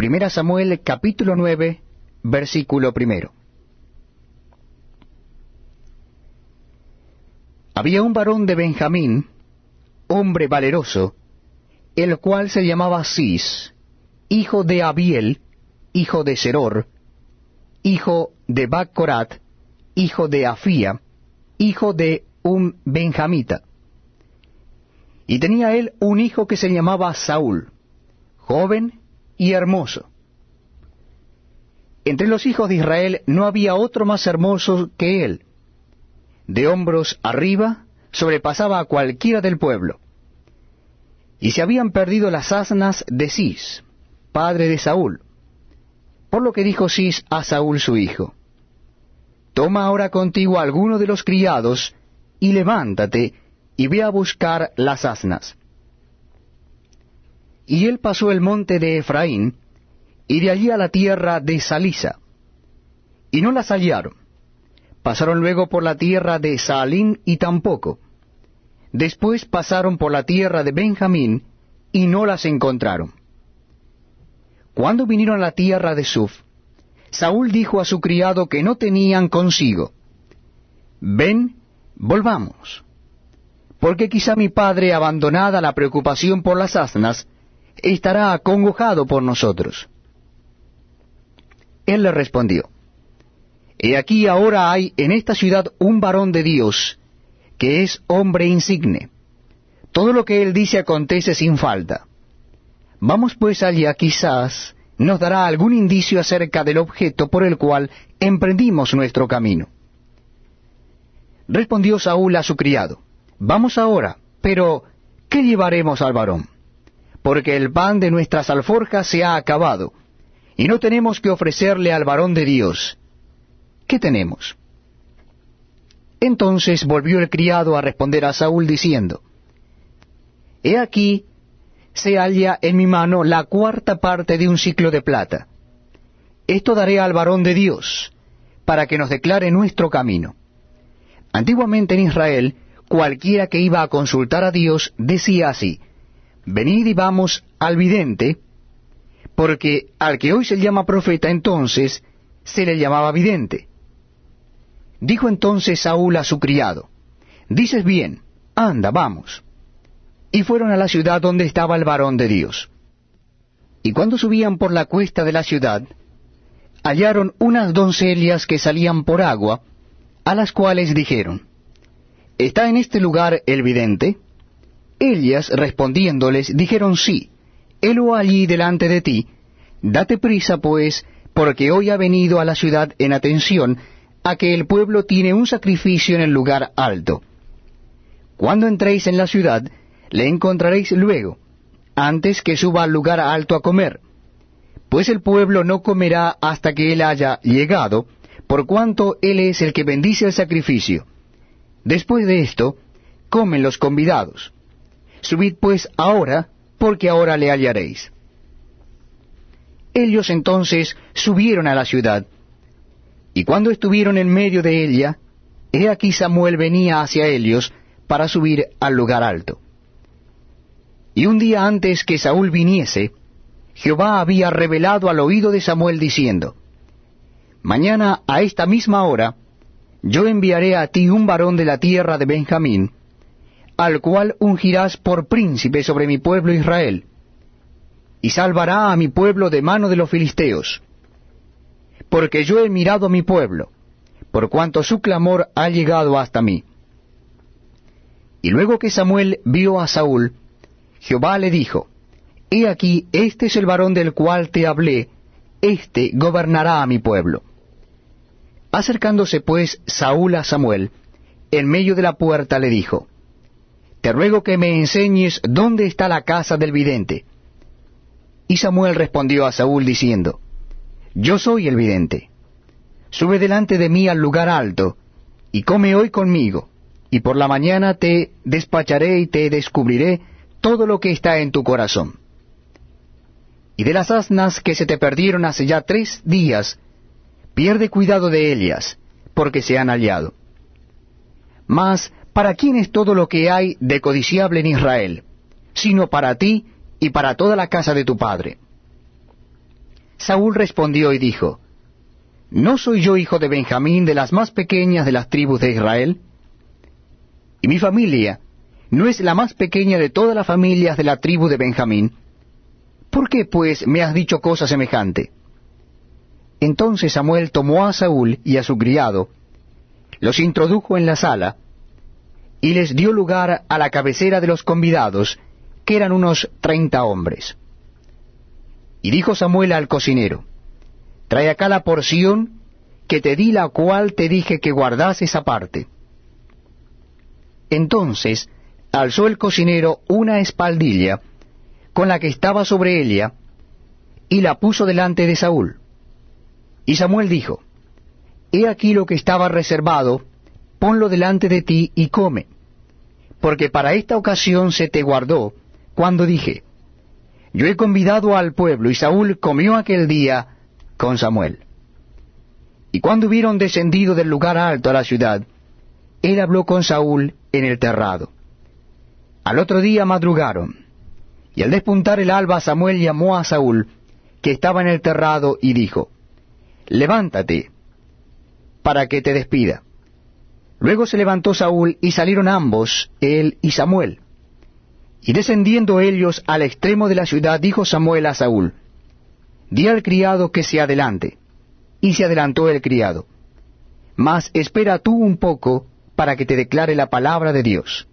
Primera Samuel capítulo 9, versículo primero. Había un varón de Benjamín, hombre valeroso, el cual se llamaba Cis, hijo de Abiel, hijo de Seror, hijo de Bacorat, hijo de Afía, hijo de un benjamita. Y tenía él un hijo que se llamaba Saúl, joven y hermoso. Entre los hijos de Israel no había otro más hermoso que él. De hombros arriba sobrepasaba a cualquiera del pueblo. Y se habían perdido las asnas de Cis, padre de Saúl. Por lo que dijo Cis a Saúl su hijo, Toma ahora contigo alguno de los criados, y levántate, y ve a buscar las asnas. Y él pasó el monte de Efraín, y de allí a la tierra de Salisa, y no las hallaron. Pasaron luego por la tierra de Saalín, y tampoco. Después pasaron por la tierra de Benjamín, y no las encontraron. Cuando vinieron a la tierra de Suf, Saúl dijo a su criado que no tenían consigo, Ven, volvamos, porque quizá mi padre, abandonada la preocupación por las asnas, estará acongojado por nosotros. Él le respondió, He aquí ahora hay en esta ciudad un varón de Dios, que es hombre insigne. Todo lo que él dice acontece sin falta. Vamos pues allá, quizás nos dará algún indicio acerca del objeto por el cual emprendimos nuestro camino. Respondió Saúl a su criado, Vamos ahora, pero ¿qué llevaremos al varón? Porque el pan de nuestras alforjas se ha acabado, y no tenemos que ofrecerle al varón de Dios. ¿Qué tenemos? Entonces volvió el criado a responder a Saúl diciendo, He aquí se halla en mi mano la cuarta parte de un ciclo de plata. Esto daré al varón de Dios, para que nos declare nuestro camino. Antiguamente en Israel, cualquiera que iba a consultar a Dios decía así, Venid y vamos al vidente, porque al que hoy se llama profeta entonces se le llamaba vidente. Dijo entonces Saúl a su criado, Dices bien, anda, vamos y fueron a la ciudad donde estaba el varón de Dios. Y cuando subían por la cuesta de la ciudad, hallaron unas doncellas que salían por agua, a las cuales dijeron, ¿Está en este lugar el vidente? Ellas, respondiéndoles, dijeron, sí, helo allí delante de ti, date prisa, pues, porque hoy ha venido a la ciudad en atención a que el pueblo tiene un sacrificio en el lugar alto. Cuando entréis en la ciudad, le encontraréis luego, antes que suba al lugar alto a comer. Pues el pueblo no comerá hasta que él haya llegado, por cuanto él es el que bendice el sacrificio. Después de esto, comen los convidados. Subid pues ahora, porque ahora le hallaréis. Ellos entonces subieron a la ciudad, y cuando estuvieron en medio de ella, he aquí Samuel venía hacia ellos para subir al lugar alto. Y un día antes que Saúl viniese, Jehová había revelado al oído de Samuel diciendo, Mañana a esta misma hora yo enviaré a ti un varón de la tierra de Benjamín, al cual ungirás por príncipe sobre mi pueblo Israel, y salvará a mi pueblo de mano de los filisteos. Porque yo he mirado a mi pueblo, por cuanto su clamor ha llegado hasta mí. Y luego que Samuel vio a Saúl, Jehová le dijo, He aquí, este es el varón del cual te hablé, éste gobernará a mi pueblo. Acercándose pues Saúl a Samuel, en medio de la puerta le dijo, Te ruego que me enseñes dónde está la casa del vidente. Y Samuel respondió a Saúl diciendo, Yo soy el vidente. Sube delante de mí al lugar alto, y come hoy conmigo, y por la mañana te despacharé y te descubriré todo lo que está en tu corazón. Y de las asnas que se te perdieron hace ya tres días, pierde cuidado de ellas, porque se han hallado. Mas, ¿para quién es todo lo que hay de codiciable en Israel? Sino para ti y para toda la casa de tu padre. Saúl respondió y dijo, ¿No soy yo hijo de Benjamín, de las más pequeñas de las tribus de Israel? Y mi familia no es la más pequeña de todas las familias de la tribu de Benjamín. ¿Por qué, pues, me has dicho cosa semejante? Entonces Samuel tomó a Saúl y a su criado, los introdujo en la sala, y les dio lugar a la cabecera de los convidados, que eran unos treinta hombres. Y dijo Samuel al cocinero, Trae acá la porción que te di la cual te dije que guardases aparte. Entonces alzó el cocinero una espaldilla con la que estaba sobre ella, y la puso delante de Saúl. Y Samuel dijo, He aquí lo que estaba reservado, ponlo delante de ti y come, porque para esta ocasión se te guardó, cuando dije, Yo he convidado al pueblo, y Saúl comió aquel día con Samuel. Y cuando hubieron descendido del lugar alto a la ciudad, él habló con Saúl en el terrado. Al otro día madrugaron, y al despuntar el alba Samuel llamó a Saúl, que estaba en el terrado, y dijo, Levántate, para que te despida. Luego se levantó Saúl, y salieron ambos, él y Samuel. Y descendiendo ellos al extremo de la ciudad, dijo Samuel a Saúl, Di al criado que se adelante. Y se adelantó el criado. Mas espera tú un poco para que te declare la palabra de Dios.